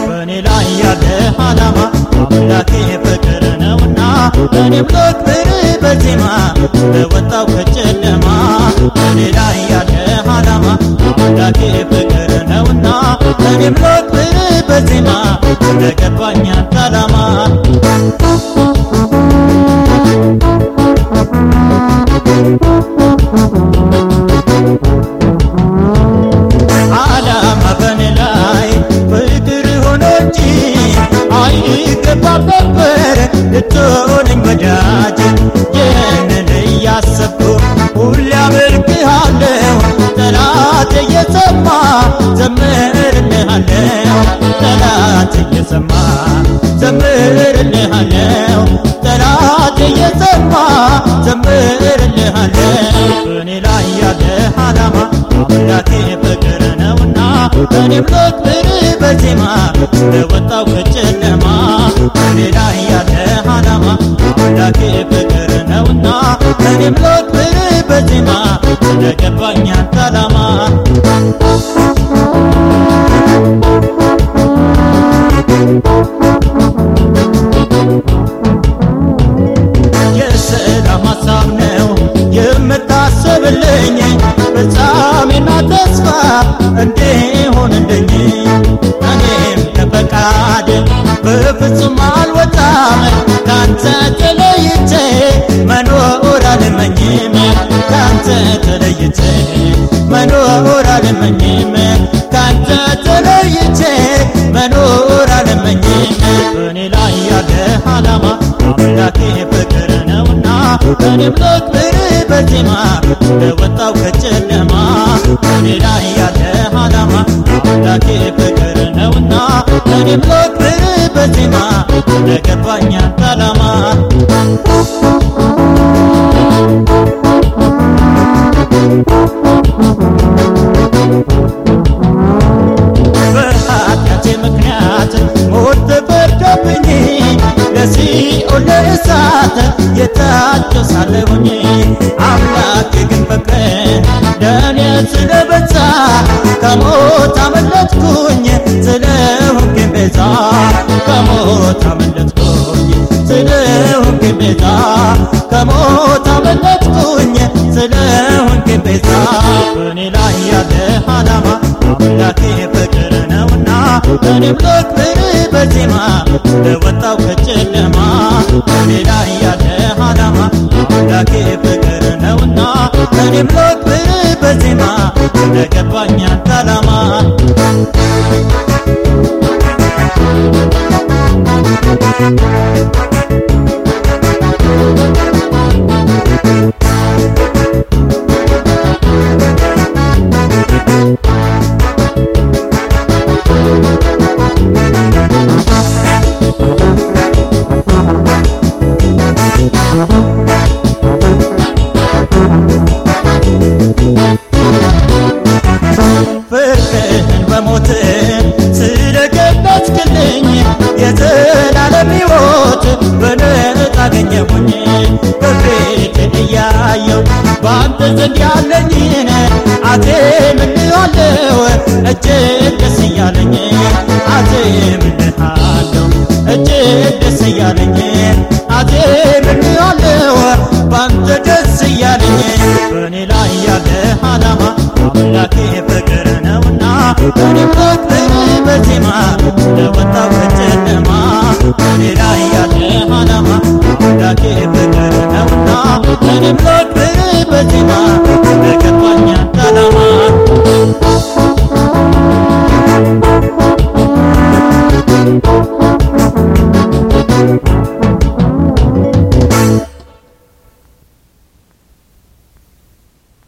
በእኔ ላይ ያለ ዓላማ አምላኬ ፍቅር ነውና እኔም ልክብር በዜማ ለወጣው ከጨለማ ዘምርልሃለሁ ጠላት እየሰማ ዘምርልሃለሁ ጠላት እየሰማ ዘምርልሃለሁ በእኔ ላይ ያለ ዓላማ አምላኬ ፍቅር ነውና እኔም ልክብር በዜማ ለወጣው ከጨለማ በእኔ ላይ ያለ ዓላማ አምላኬ ፍቅር ነውና እኔም እንዲሆንልኝ እኔም ከፈቃድ በፍጹም አልወጣም። ካንተ ተለይቼ መኖር አልመኝም። ካንተ ተለይቼ መኖር አልመኝም። ካንተ ተለይቼ መኖር አልመኝም። በእኔ ላይ ያለ ዓላማ አምላኬ ፍቅር ነውና እኔም ልክብር በዜማ ለወጣው ከጨለማ በእኔ ላይ አንተ ዓላማ በኃጢአቴ ምክንያት ሞት ተፈርዶብኝ ለሲኦል ለእሳት የታጨው ሳለሁኝ አምላክ ግን ፍቅር ቤዛ ከሞት አመለጥኩኝ ስለሆንክኝ ቤዛ በእኔ ላይ ያለ ዓላማ አምላኬ ፍቅር ነውና እኔም ልክብር በዜማ ለወጣው ከጨለማ በእኔ ላይ ያለ ዓላማ አምላኬ ፍቅር ነውና እኔም ልክብር በዜማ ለገባኝ ባንተ ዘንድ ያለኝ አቴ ምንዋለው እጅግ ደስ እያለኝ። አቴ ምንሃለው እጅግ ደስ እያለኝ። አቴ ምንዋለው ባንተ ደስ እያለኝ። በእኔ ላይ ያለ አላማ አምላኬ ፍቅር ነውና እኔም ዘክር በዜማ ለወጣው ከጨለማ በእኔ ላይ ያለ አላማ አምላኬ ፍቅር ነውና እኔም ዘክ